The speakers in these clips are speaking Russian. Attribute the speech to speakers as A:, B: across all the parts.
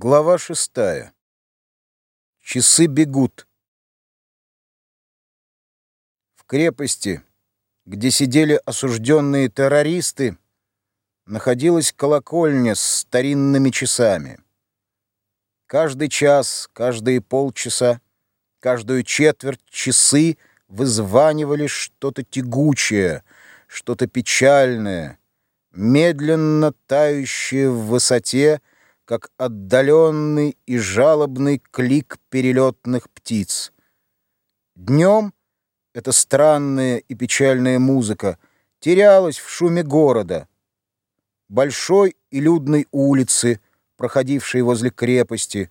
A: Глава шестая. Часы бегут. В крепости, где сидели осужденные террористы, находилась колокольня с старинными часами. Каждый час, каждые полчаса, каждую четверть часы вызванивали что-то тягучее, что-то печальное, медленно тающее в высоте, как отдаленный и жалобный клик перелетных птиц. Днем эта странная и печальная музыка терялась в шуме города, большой и людной улицы, проходившей возле крепости.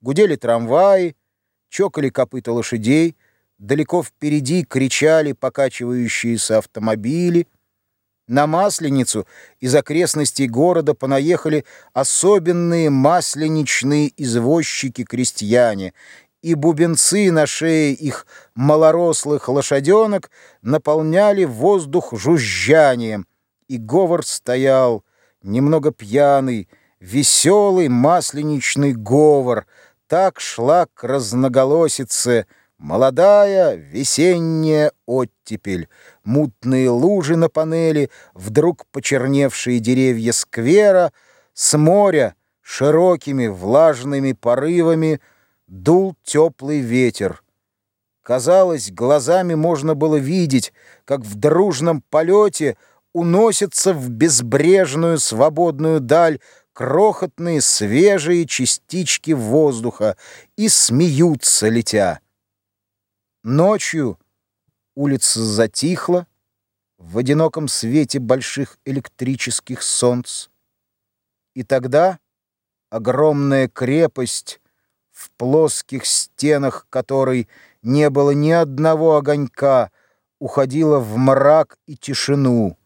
A: Гудели трамваи, чокали копыта лошадей, далеко впереди кричали покачивающиеся автомобили — на Масленицу из окрестностей города понаехали особенные масленичные извозчики-крестьяне, и бубенцы на шее их малорослых лошаденок наполняли воздух жужжанием, и говор стоял, немного пьяный, веселый масленичный говор, так шла к разноголосице — Молодая весенняя оттепель, мутные лужи на панели, вдруг почерневшие деревья сквера, с моря широкими влажными порывами дул теплый ветер. Казалось, глазами можно было видеть, как в дружном полете уносятся в безбрежную свободную даль крохотные свежие частички воздуха и смеются, летя. Ночью улица затихла в одиноком свете больших электрических солнц. И тогда огромная крепость, в плоских стенах которой не было ни одного огонька, уходила в мрак и тишину,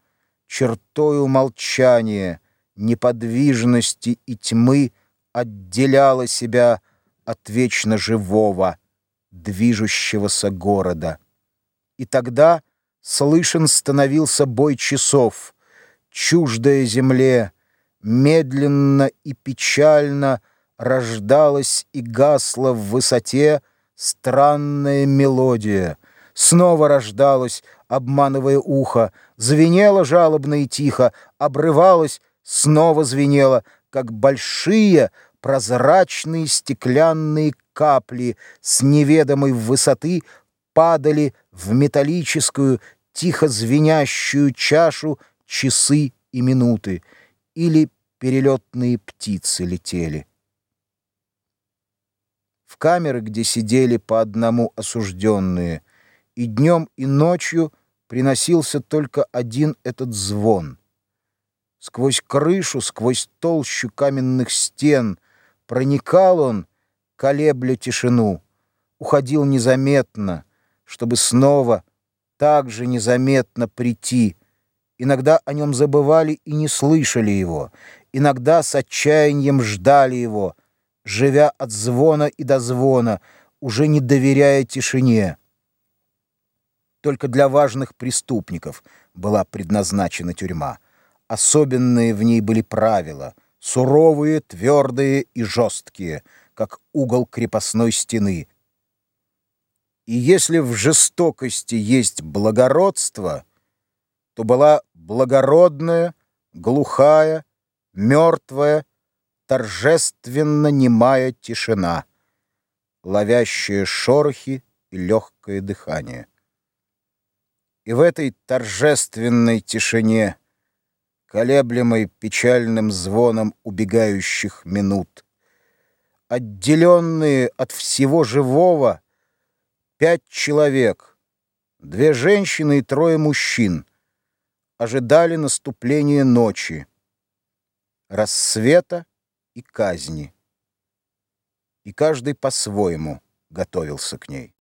A: чертою молчания, неподвижности и тьмы отделяла себя от вечно живого движущегося города. И тогда слышен становился бой часов, чуждая земле, медленно и печально рождалась и гасла в высоте странная мелодия, снова рождалась, обманывая ухо, звенела жалобно и тихо, обрывалась, снова звенела, как большие прозрачные стеклянные капли с неведомой высоты падали в металлическую, тихо звенящую чашу часы и минуты, или перелетные птицы летели. В камеры, где сидели по одному осужденные, и днем, и ночью приносился только один этот звон. Сквозь крышу, сквозь толщу каменных стен проникал он, колебля тишину, уходил незаметно, чтобы снова так же незаметно прийти. Иногда о нем забывали и не слышали его, иногда с отчаянием ждали его, живя от звона и до звона, уже не доверяя тишине. Только для важных преступников была предназначена тюрьма. Особенные в ней были правила, суровые, твердые и жесткие — как угол крепостной стены. И если в жестокости есть благородство, то была благородная, глухая, мертвая, торжественно немая тишина, ловящая шорохи и легкое дыхание. И в этой торжественной тишине, колеблемой печальным звоном убегающих минут, отделенные от всего живого, пять человек, две женщины и трое мужчин, ожидали наступления ночи, рассвета и казни. И каждый по-своему готовился к ней.